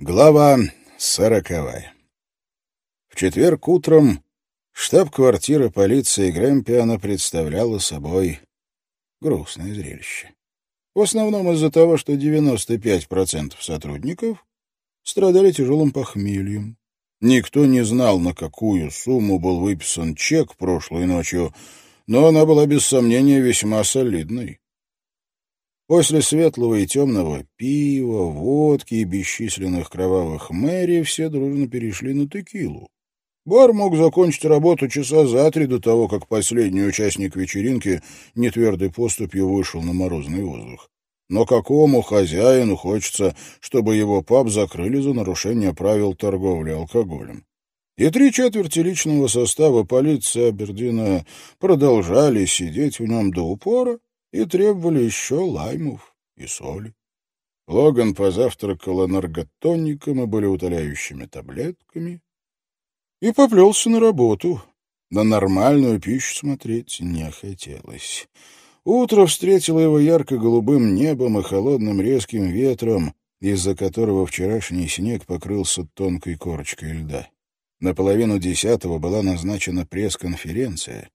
Глава сороковая. В четверг утром штаб-квартира полиции Грэмпиана представляла собой грустное зрелище. В основном из-за того, что 95% сотрудников страдали тяжелым похмельем. Никто не знал, на какую сумму был выписан чек прошлой ночью, но она была без сомнения весьма солидной. После светлого и темного пива, водки и бесчисленных кровавых мэри все дружно перешли на текилу. Бар мог закончить работу часа за три до того, как последний участник вечеринки нетвердой поступью вышел на морозный воздух. Но какому хозяину хочется, чтобы его паб закрыли за нарушение правил торговли алкоголем? И три четверти личного состава полиции Абердина продолжали сидеть в нем до упора, и требовали еще лаймов и соли. Логан позавтракал энерготоником и болеутоляющими таблетками и поплелся на работу. На нормальную пищу смотреть не хотелось. Утро встретило его ярко-голубым небом и холодным резким ветром, из-за которого вчерашний снег покрылся тонкой корочкой льда. На половину десятого была назначена пресс-конференция,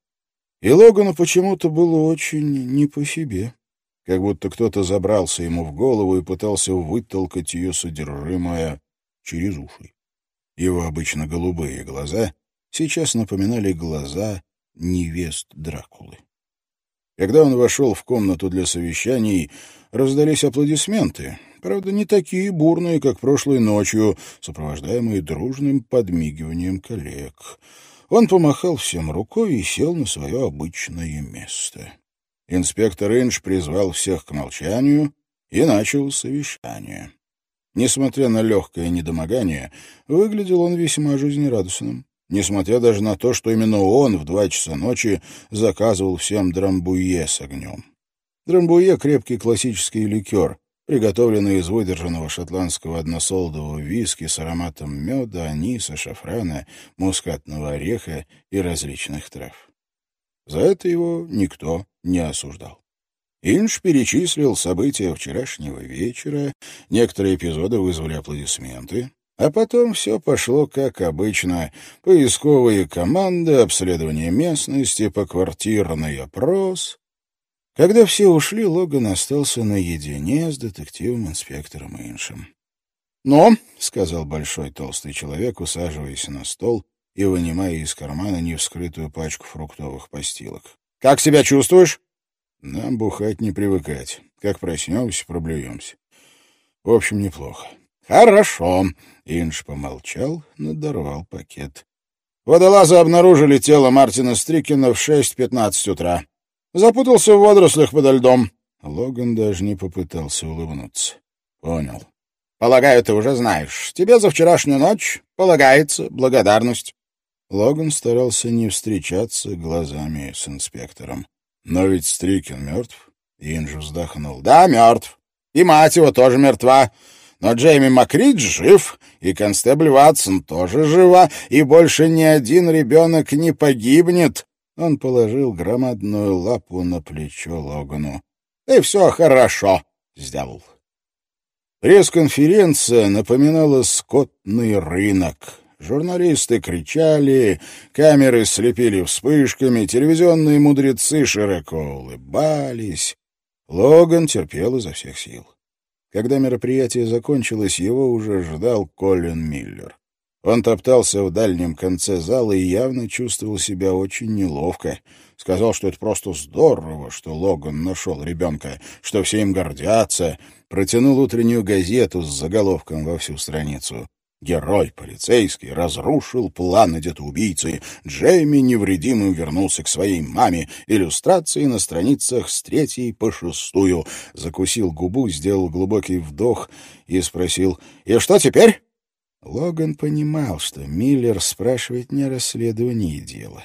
и Логану почему-то было очень не по себе, как будто кто-то забрался ему в голову и пытался вытолкать ее содержимое через уши. Его обычно голубые глаза сейчас напоминали глаза невест Дракулы. Когда он вошел в комнату для совещаний, раздались аплодисменты, правда, не такие бурные, как прошлой ночью, сопровождаемые дружным подмигиванием коллег — он помахал всем рукой и сел на свое обычное место. Инспектор Инж призвал всех к молчанию и начал совещание. Несмотря на легкое недомогание, выглядел он весьма жизнерадостным. Несмотря даже на то, что именно он в два часа ночи заказывал всем драмбуе с огнем. Драмбуе — крепкий классический ликер, приготовленный из выдержанного шотландского односолдового виски с ароматом меда, аниса, шафрана, мускатного ореха и различных трав. За это его никто не осуждал. Инж перечислил события вчерашнего вечера, некоторые эпизоды вызвали аплодисменты, а потом все пошло как обычно. Поисковые команды, обследование местности, поквартирный опрос. Когда все ушли, Логан остался наедине с детективом-инспектором Иншем. «Но», — сказал большой толстый человек, усаживаясь на стол и вынимая из кармана невскрытую пачку фруктовых постилок. «Как себя чувствуешь?» «Нам бухать не привыкать. Как проснемся, проблюемся. В общем, неплохо». «Хорошо», — Инш помолчал, надорвал пакет. «Водолазы обнаружили тело Мартина Стрикина в 6.15 утра. Запутался в водорослях подо льдом. Логан даже не попытался улыбнуться. Понял. Полагаю, ты уже знаешь. Тебе за вчерашнюю ночь полагается благодарность. Логан старался не встречаться глазами с инспектором. Но ведь Стрикин мертв. Инж вздохнул. Да, мертв. И мать его тоже мертва. Но Джейми Макридж жив, и констебль Ватсон тоже жива, и больше ни один ребенок не погибнет, он положил громадную лапу на плечо Логану. — И все хорошо сделал. Пресс-конференция напоминала скотный рынок. Журналисты кричали, камеры слепили вспышками, телевизионные мудрецы широко улыбались. Логан терпел изо всех сил. Когда мероприятие закончилось, его уже ждал Колин Миллер. Он топтался в дальнем конце зала и явно чувствовал себя очень неловко. Сказал, что это просто здорово, что Логан нашел ребенка, что все им гордятся. Протянул утреннюю газету с заголовком во всю страницу. Герой полицейский разрушил планы детоубийцы. Джейми невредимым вернулся к своей маме. Иллюстрации на страницах с третьей по шестую. Закусил губу, сделал глубокий вдох и спросил, «И что теперь?» Логан понимал, что Миллер спрашивает не о расследовании дела.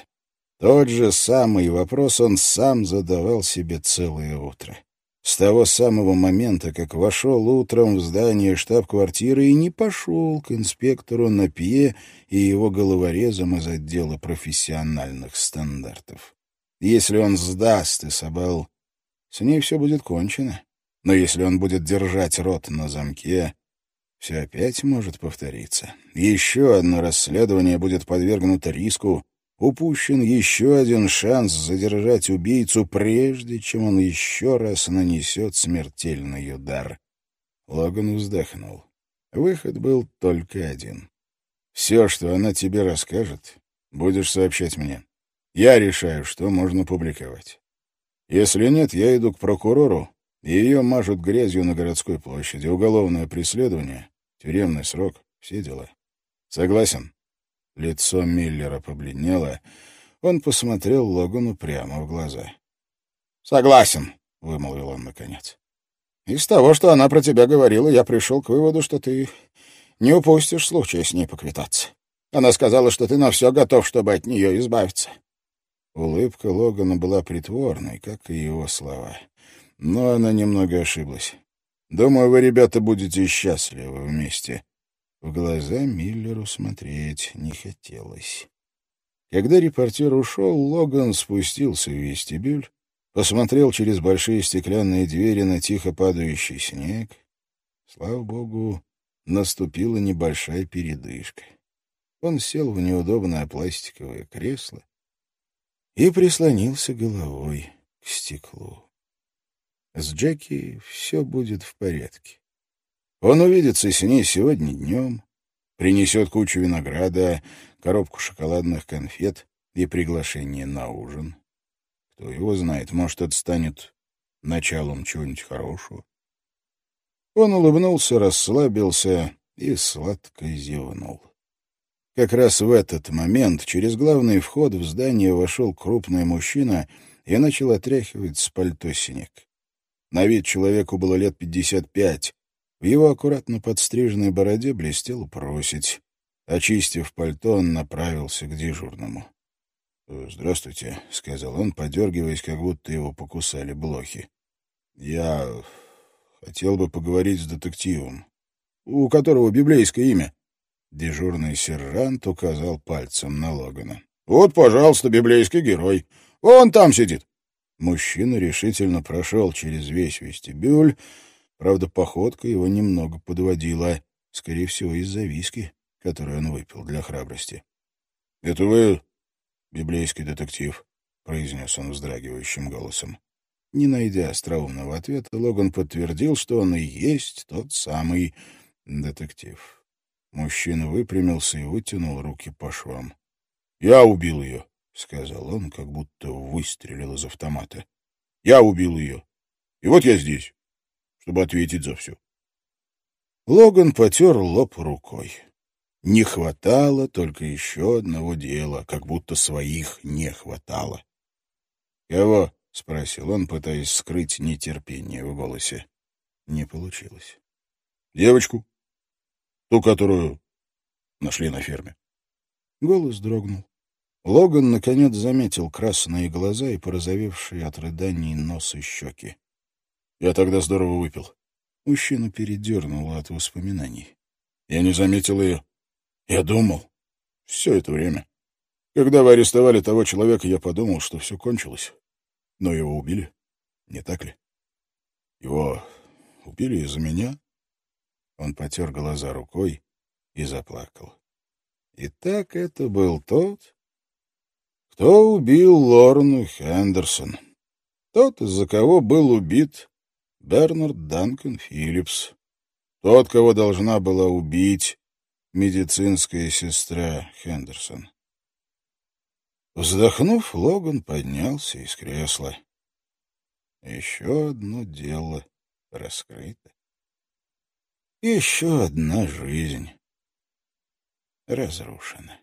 Тот же самый вопрос он сам задавал себе целое утро. С того самого момента, как вошел утром в здание штаб-квартиры и не пошел к инспектору Напье и его головорезам из отдела профессиональных стандартов. Если он сдаст Исабел, с ней все будет кончено. Но если он будет держать рот на замке, Все опять может повториться. Еще одно расследование будет подвергнуто риску, упущен еще один шанс задержать убийцу, прежде чем он еще раз нанесет смертельный удар. Логан вздохнул. Выход был только один. «Все, что она тебе расскажет, будешь сообщать мне. Я решаю, что можно публиковать. Если нет, я иду к прокурору, ее мажут грязью на городской площади. Уголовное преследование, тюремный срок, все дела. Согласен?» Лицо Миллера побледнело. Он посмотрел Логану прямо в глаза. «Согласен», — вымолвил он наконец. «Из того, что она про тебя говорила, я пришел к выводу, что ты не упустишь случая с ней поквитаться. Она сказала, что ты на все готов, чтобы от нее избавиться». Улыбка Логана была притворной, как и его слова. Но она немного ошиблась. «Думаю, вы, ребята, будете счастливы вместе. В глаза Миллеру смотреть не хотелось. Когда репортер ушел, Логан спустился в вестибюль, посмотрел через большие стеклянные двери на тихо падающий снег. Слава богу, наступила небольшая передышка. Он сел в неудобное пластиковое кресло и прислонился головой к стеклу. С Джеки все будет в порядке. Он увидится с ней сегодня днем, принесет кучу винограда, коробку шоколадных конфет и приглашение на ужин. Кто его знает, может, это станет началом чего-нибудь хорошего. Он улыбнулся, расслабился и сладко зевнул. Как раз в этот момент через главный вход в здание вошел крупный мужчина и начал отряхивать с пальто снег. На вид человеку было лет пятьдесят пять, в его аккуратно подстриженной бороде блестел просить. Очистив пальто, он направился к дежурному. «Здравствуйте», — сказал он, подергиваясь, как будто его покусали блохи. «Я хотел бы поговорить с детективом, у которого библейское имя». Дежурный сержант указал пальцем на Логана. «Вот, пожалуйста, библейский герой. Он там сидит». Мужчина решительно прошел через весь вестибюль, Правда, походка его немного подводила, скорее всего, из-за виски, которую он выпил для храбрости. — Это вы библейский детектив? — произнес он вздрагивающим голосом. Не найдя остроумного ответа, Логан подтвердил, что он и есть тот самый детектив. Мужчина выпрямился и вытянул руки по швам. — Я убил ее, — сказал он, как будто выстрелил из автомата. — Я убил ее. И вот я здесь чтобы ответить за все. Логан потер лоб рукой. Не хватало только еще одного дела, как будто своих не хватало. «Кого?» — спросил он, пытаясь скрыть нетерпение в голосе. Не получилось. «Девочку. Ту, которую нашли на ферме». Голос дрогнул. Логан, наконец, заметил красные глаза и порозовевшие от рыданий нос и щеки. Я тогда здорово выпил. Мужчину передернуло от воспоминаний. Я не заметил ее. Я думал. Все это время. Когда вы арестовали того человека, я подумал, что все кончилось. Но его убили. Не так ли? Его убили из-за меня. Он потер глаза рукой и заплакал. И так это был тот, кто убил Лорну Хендерсон. Тот, из-за кого был убит Бернард Данкан Филлипс. Тот, кого должна была убить медицинская сестра Хендерсон. Вздохнув, Логан поднялся из кресла. Еще одно дело раскрыто. Еще одна жизнь разрушена.